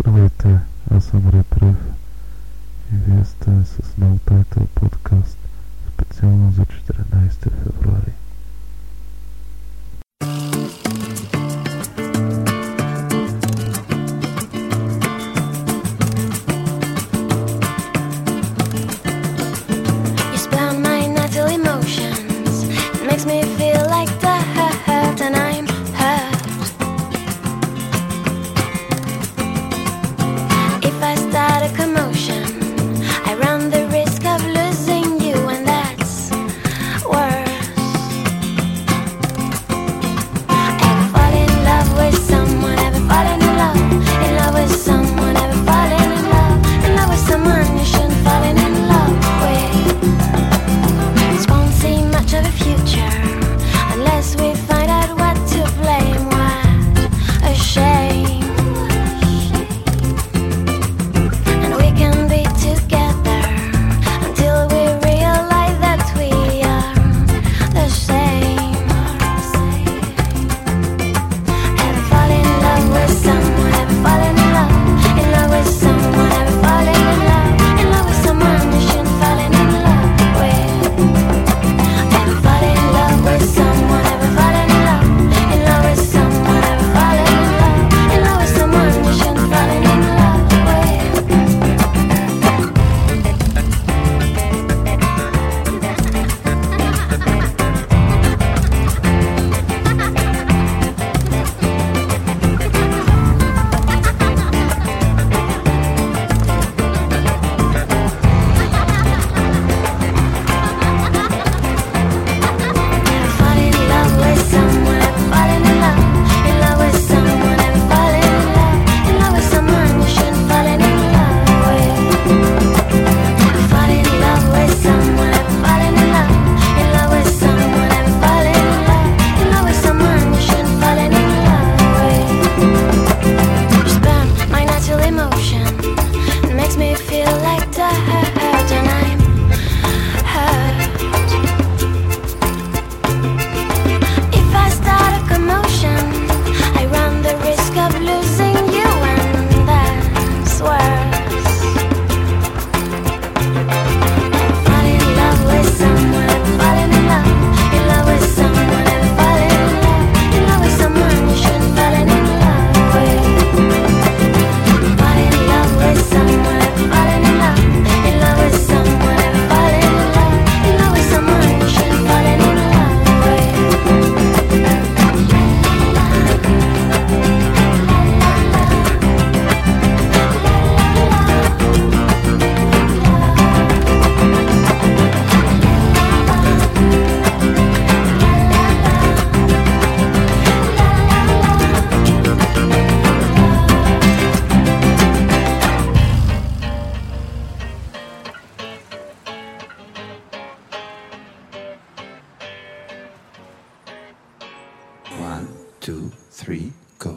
Здравейте, аз съм Ретрев и вие сте с Нолтайтъл подкаст специално за 14 февруари. two, three, go.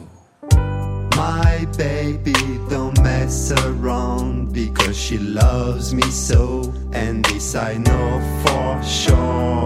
My baby don't mess around because she loves me so, and this I know for sure.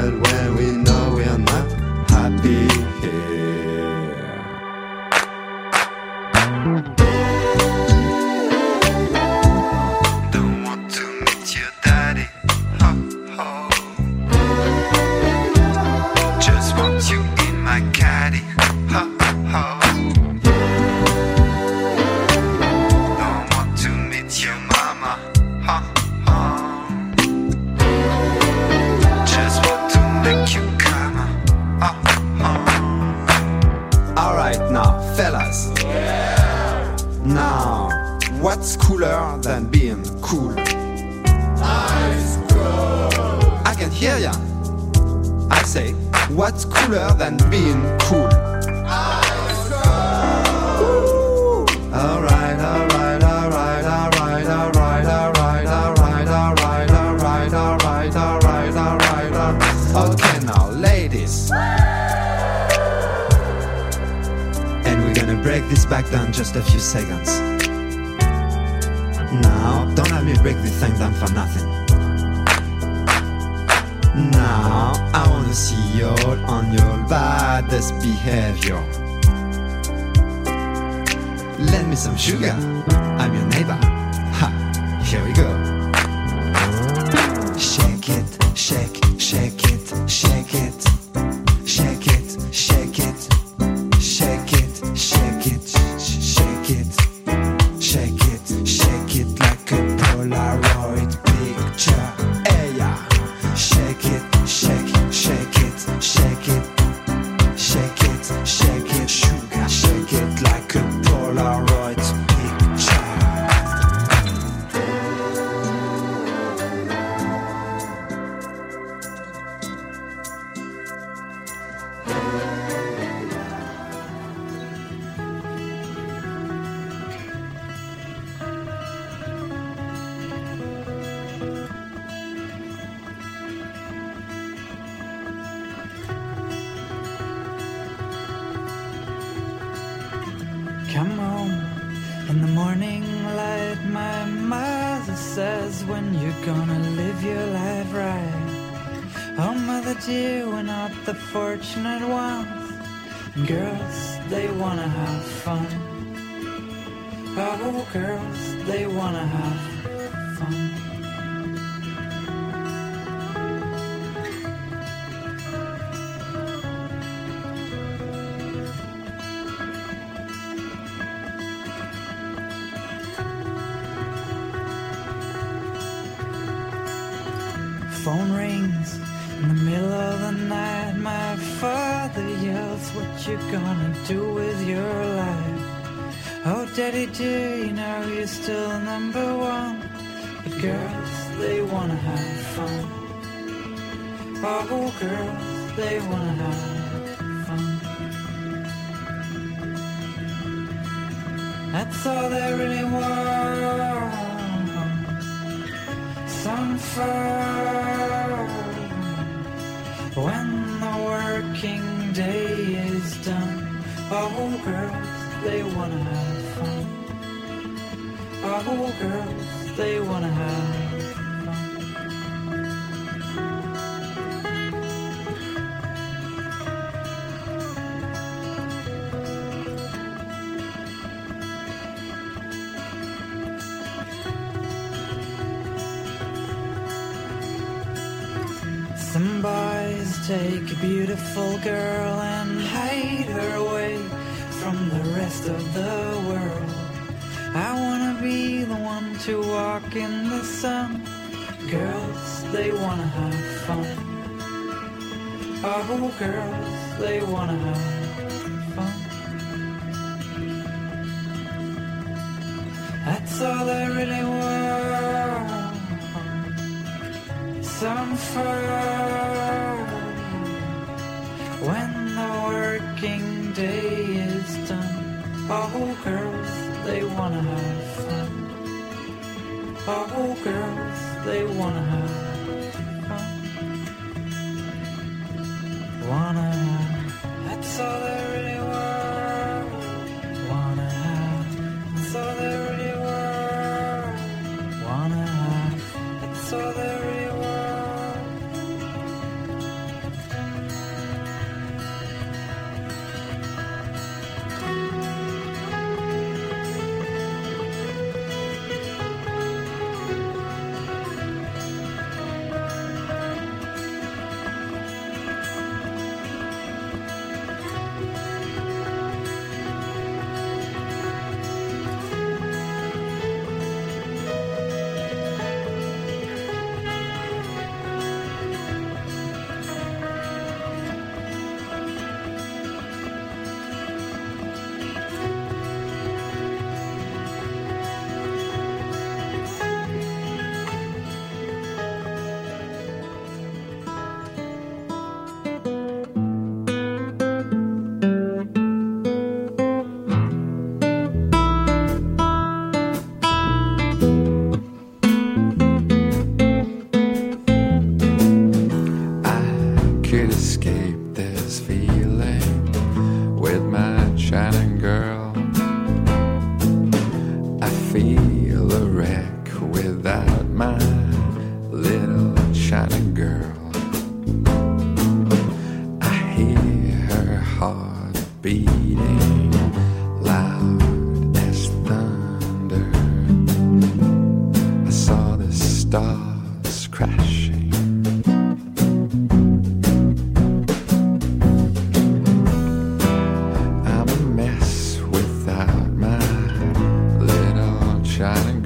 that. Break this back down just a few seconds. Now, don't let me break this thing down for nothing. Now, I wanna see you on your baddest behavior. Lend me some sugar, I'm your neighbor. Ha, here we go. In the morning light. My mother says when you're gonna live your life right. Oh, mother dear, we're not the fortunate ones. Girls, they wanna have fun. Oh, girls, they wanna have fun. Girls, they wanna have fun. That's all they really want some fun when the working day is done. Oh, girls, they wanna have fun. Oh, girls, they wanna have beautiful girl and hide her away from the rest of the world. I wanna be the one to walk in the sun. Girls, they wanna have fun. Oh, girls, they wanna have fun. That's all they really want some fun when the working day is done. Oh, girls, they wanna have fun. Oh, girls, they wanna have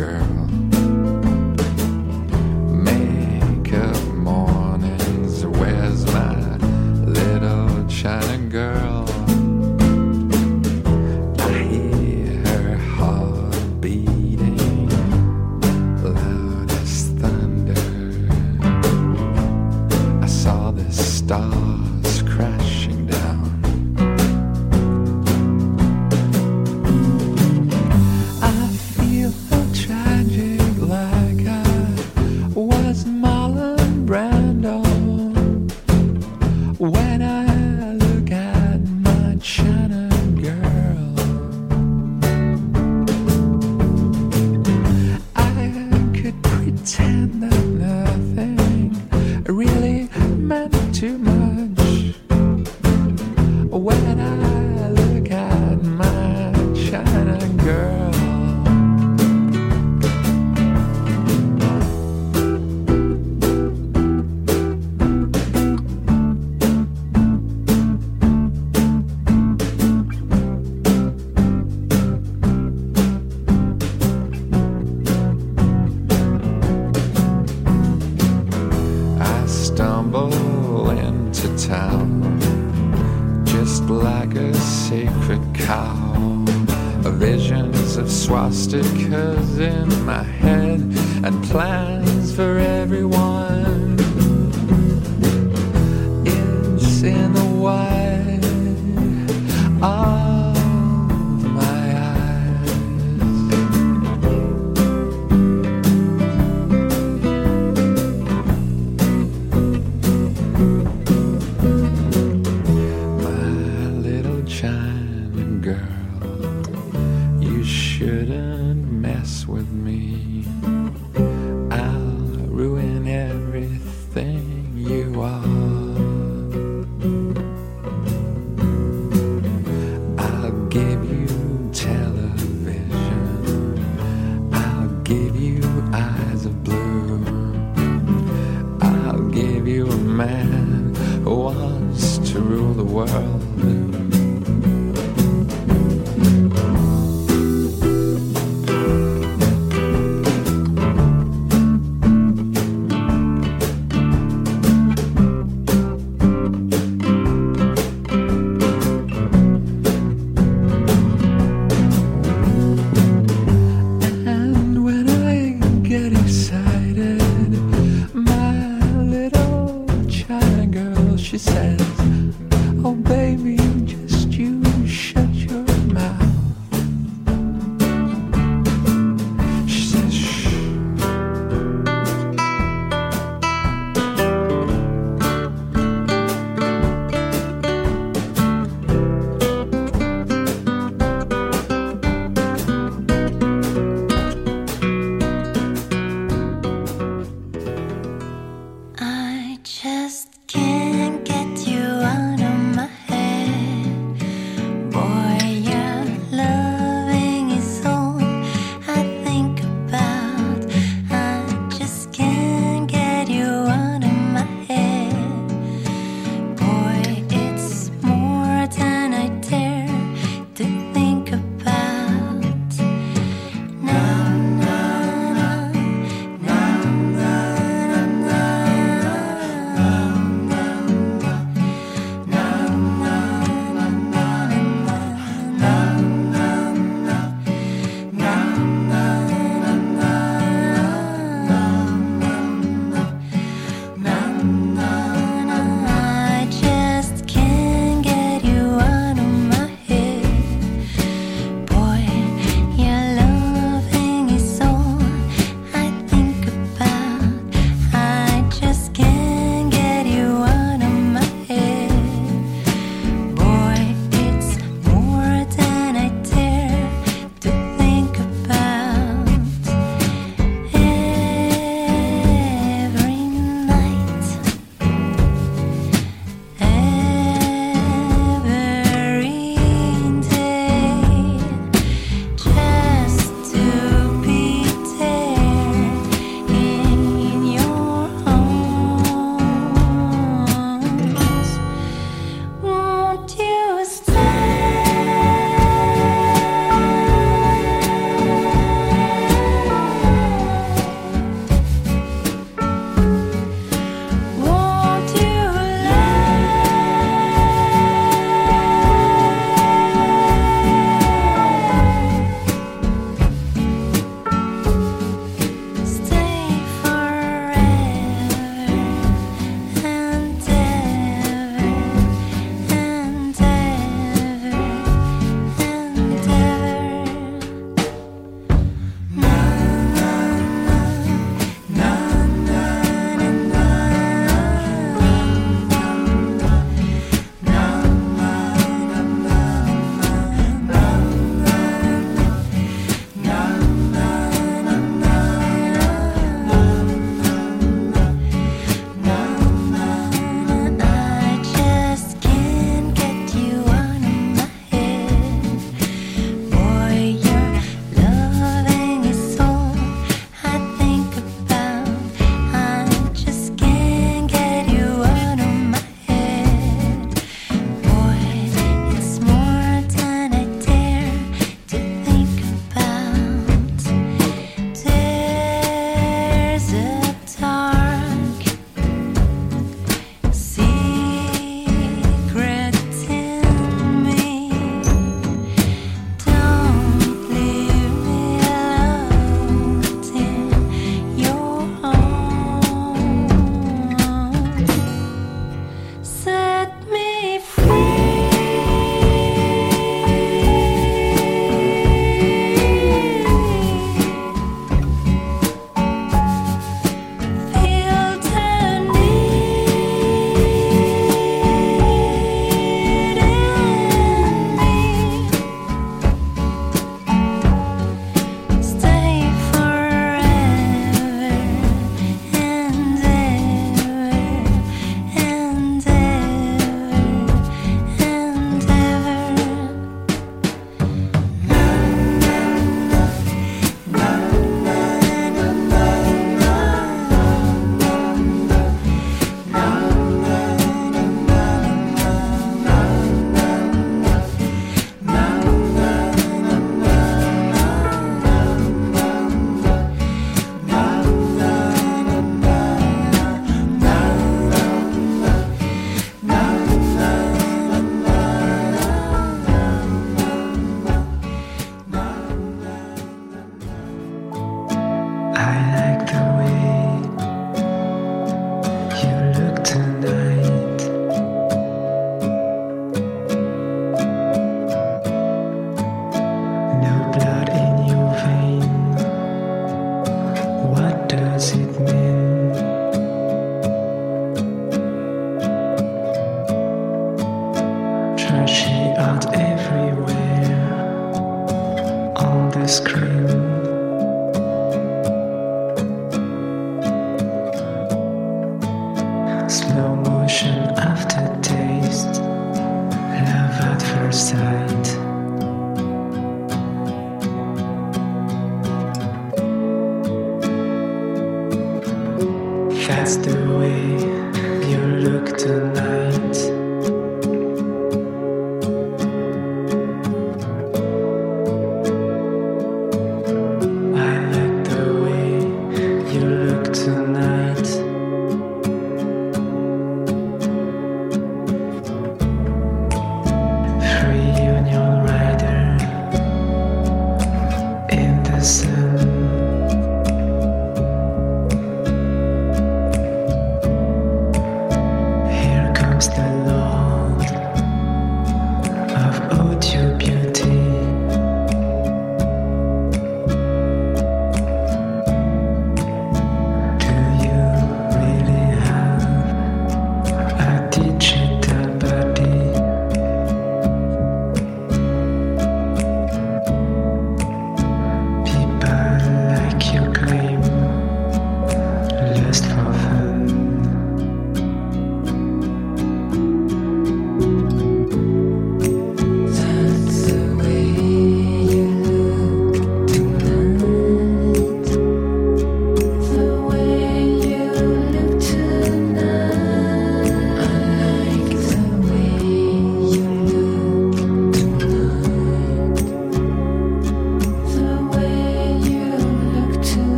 girl. eyes of blue. I'll give you a man who wants to rule the world.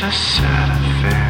such a sad affair.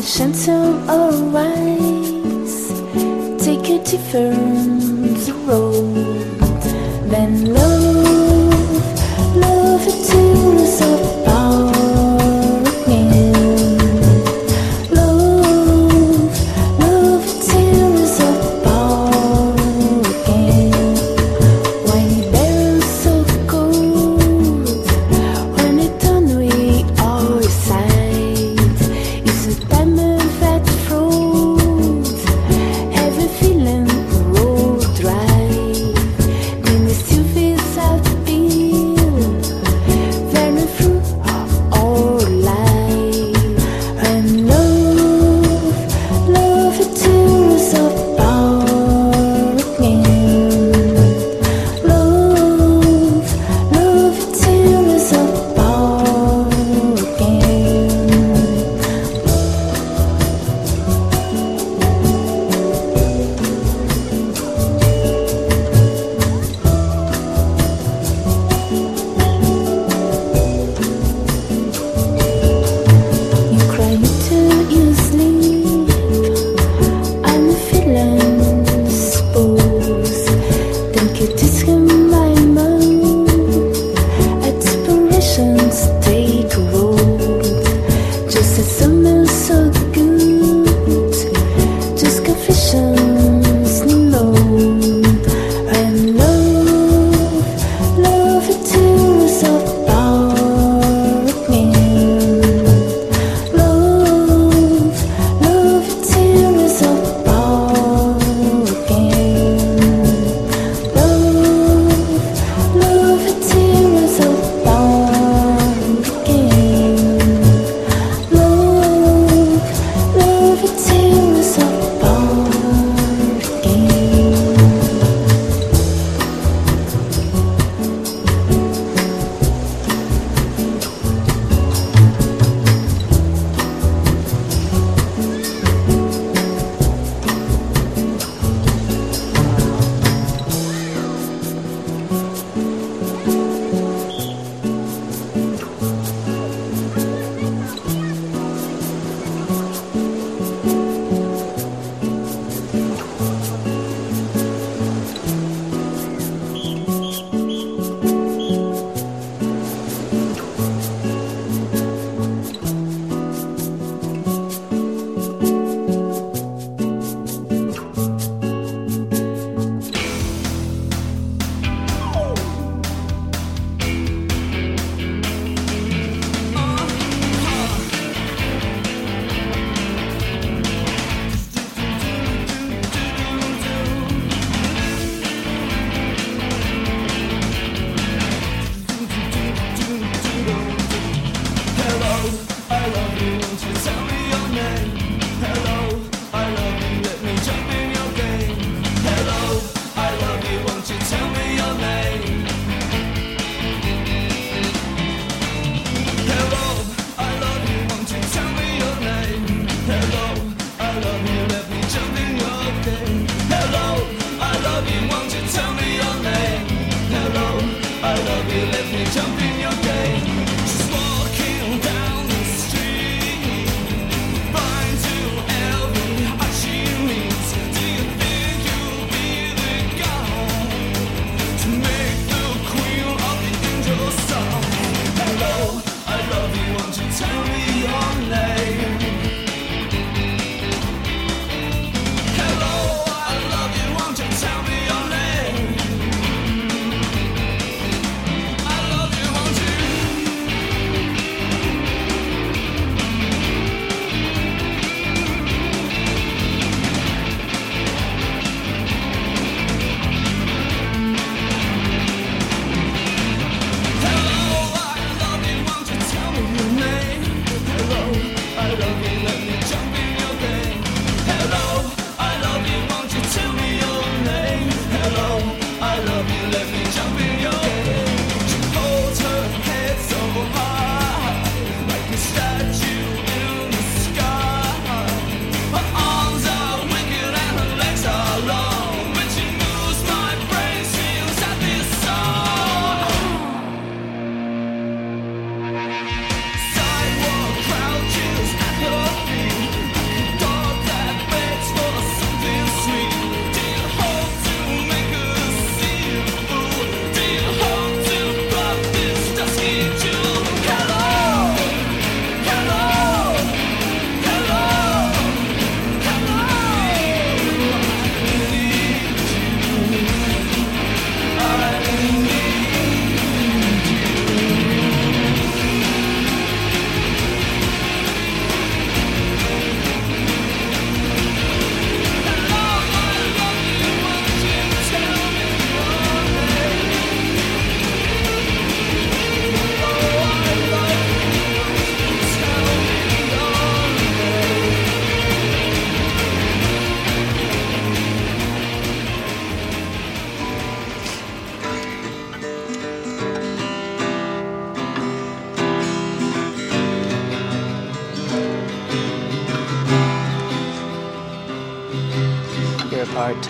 His center alright, take a different road. Then love,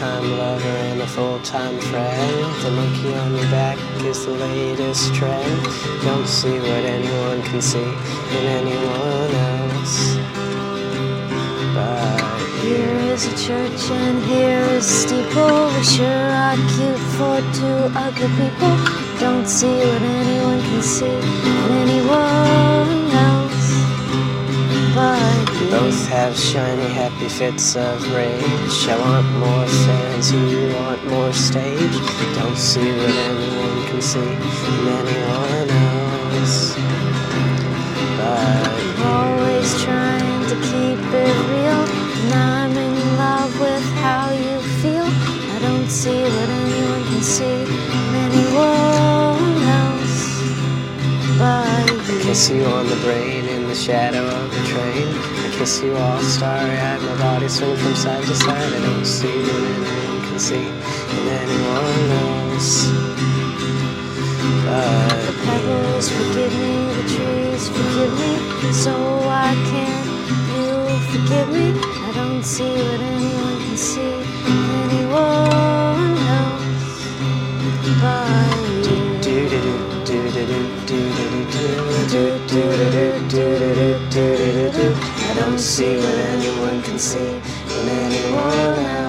part-time lover and a full-time friend. The monkey on your back is the latest trend. Don't see what anyone can see in anyone else. But Here is a church and here is a steeple. We sure are cute for two ugly people. Don't see what anyone can see in anyone both have shiny, happy fits of rage. I want more fans, you want more stage. Don't see what anyone can see in anyone else. But I'm Always trying to keep it real. And I'm in love with how you feel. I don't see what anyone can see in anyone else. But you. Kiss you on the brain in the shadow of the train. I kiss you all starry eyed, my body swing from side to side. I don't see what anyone can see in anyone else. But The pebbles forgive me, the trees forgive me. So why can't you forgive me? I don't see what anyone can see in anyone else. But do do do do do do do do do do do do do do don't see what anyone can see in anyone else.